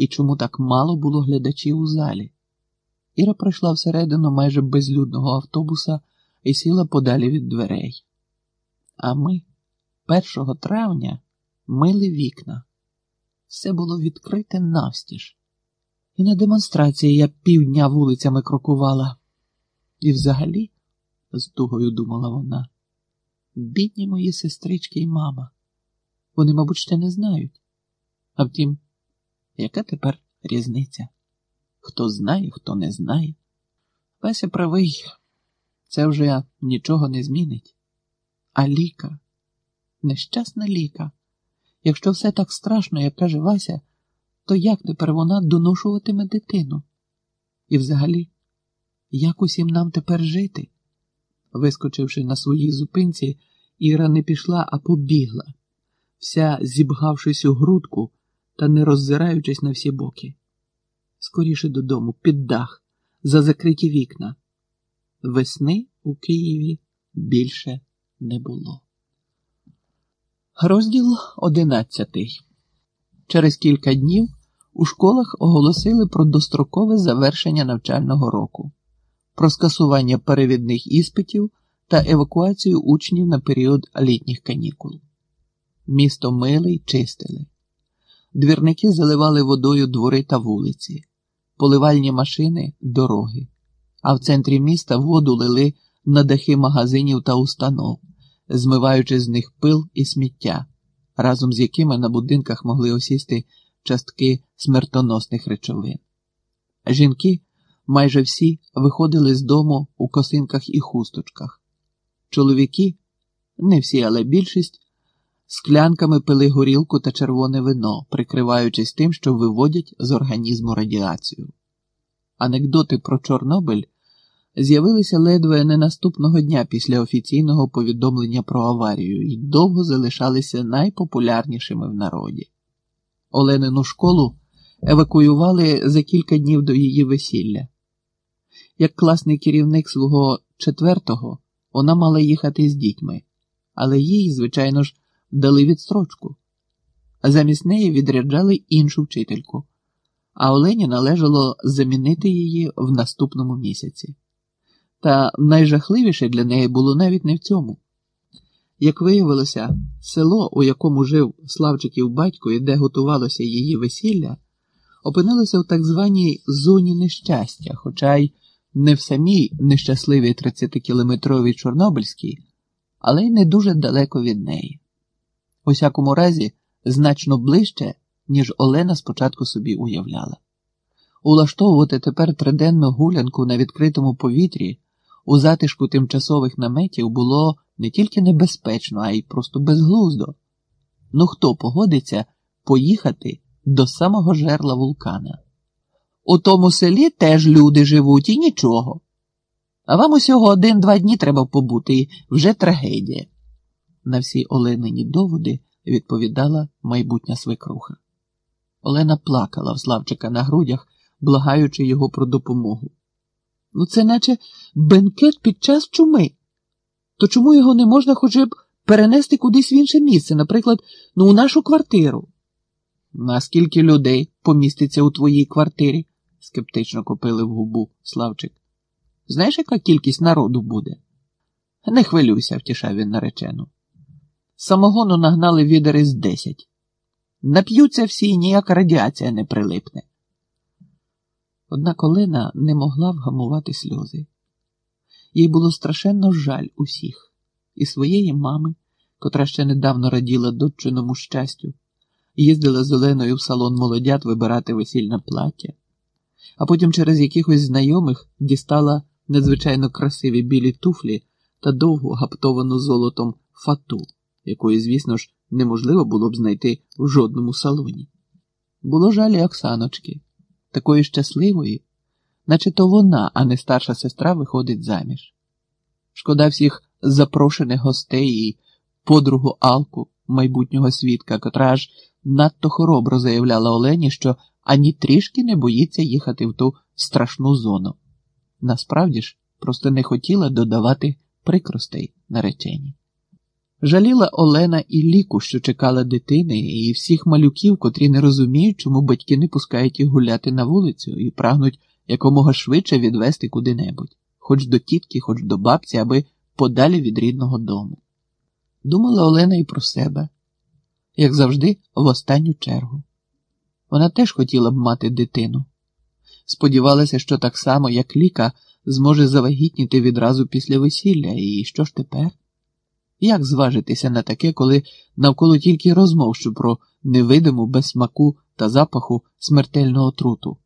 і чому так мало було глядачів у залі. Іра прийшла всередину майже безлюдного автобуса і сіла подалі від дверей. А ми 1 травня мили вікна. Все було відкрите навстіж. І на демонстрації я півдня вулицями крокувала. І взагалі, з тугою думала вона, бідні мої сестрички і мама. Вони, мабуть, ще не знають. А втім, яка тепер різниця? Хто знає, хто не знає. Вася правий, це вже нічого не змінить. А ліка, нещасна ліка. Якщо все так страшно, як каже Вася, то як тепер вона доношуватиме дитину? І взагалі, як усім нам тепер жити? Вискочивши на своїй зупинці, Іра не пішла, а побігла, вся зібгавшись у грудку та не роззираючись на всі боки. Скоріше додому, під дах, за закриті вікна. Весни у Києві більше не було. Розділ одинадцятий. Через кілька днів у школах оголосили про дострокове завершення навчального року, про скасування перевідних іспитів та евакуацію учнів на період літніх канікул. Місто мили й чистили. Двірники заливали водою двори та вулиці, поливальні машини дороги, а в центрі міста воду лили на дахи магазинів та установ, змиваючи з них пил і сміття, разом з якими на будинках могли осісти частки смертоносних речовин. Жінки майже всі виходили з дому у косинках і хусточках. Чоловіки, не всі, але більшість, склянками пили горілку та червоне вино, прикриваючись тим, що виводять з організму радіацію. Анекдоти про Чорнобиль з'явилися ледве не наступного дня після офіційного повідомлення про аварію і довго залишалися найпопулярнішими в народі. Оленину школу евакуювали за кілька днів до її весілля. Як класний керівник свого четвертого, вона мала їхати з дітьми, але їй, звичайно ж, дали відстрочку. Замість неї відряджали іншу вчительку, а Олені належало замінити її в наступному місяці. Та найжахливіше для неї було навіть не в цьому. Як виявилося, село, у якому жив Славчиків батько і де готувалося її весілля, опинилося в так званій зоні нещастя, хоча й не в самій нещасливій 30-кілометровій Чорнобильській, але й не дуже далеко від неї. У всякому разі, значно ближче, ніж Олена спочатку собі уявляла. Улаштовувати тепер триденну гулянку на відкритому повітрі у затишку тимчасових наметів було не тільки небезпечно, а й просто безглуздо. Ну хто погодиться поїхати до самого жерла вулкана? У тому селі теж люди живуть і нічого. А вам усього один-два дні треба побути і вже трагедія. На всі Оленині доводи відповідала майбутня свекруха. Олена плакала в Славчика на грудях, благаючи його про допомогу. Ну, це наче бенкет під час чуми. То чому його не можна хоча б перенести кудись в інше місце, наприклад, ну, у нашу квартиру? Наскільки людей поміститься у твоїй квартирі? скептично копили в губу Славчик. Знаєш, яка кількість народу буде? Не хвилюйся, втішав він наречену. Самогону нагнали відери з десять. Нап'ються всі і ніяка радіація не прилипне. Однак Олена не могла вгамувати сльози. Їй було страшенно жаль усіх і своєї мами, котра ще недавно раділа дочиному щастю, їздила з Оленою в салон молодят вибирати весільне плаття, а потім через якихось знайомих дістала надзвичайно красиві білі туфлі та довгу гаптовану золотом фату, якої, звісно ж, неможливо було б знайти в жодному салоні. Було жаль Оксаночки, такої щасливої, наче то вона, а не старша сестра, виходить заміж. Шкода всіх запрошених гостей і подругу Алку, майбутнього свідка, котра аж надто хоробро заявляла Олені, що ані трішки не боїться їхати в ту страшну зону. Насправді ж, просто не хотіла додавати прикростей наречені. Жаліла Олена і ліку, що чекала дитини, і всіх малюків, котрі не розуміють, чому батьки не пускають їх гуляти на вулицю і прагнуть якомога швидше відвести куди-небудь, хоч до тітки, хоч до бабці, аби подалі від рідного дому. Думала Олена і про себе, як завжди, в останню чергу. Вона теж хотіла б мати дитину. Сподівалася, що так само, як Ліка, зможе завагітніти відразу після весілля, і що ж тепер? Як зважитися на таке, коли навколо тільки розмовщу про невидиму без смаку та запаху смертельного отруту?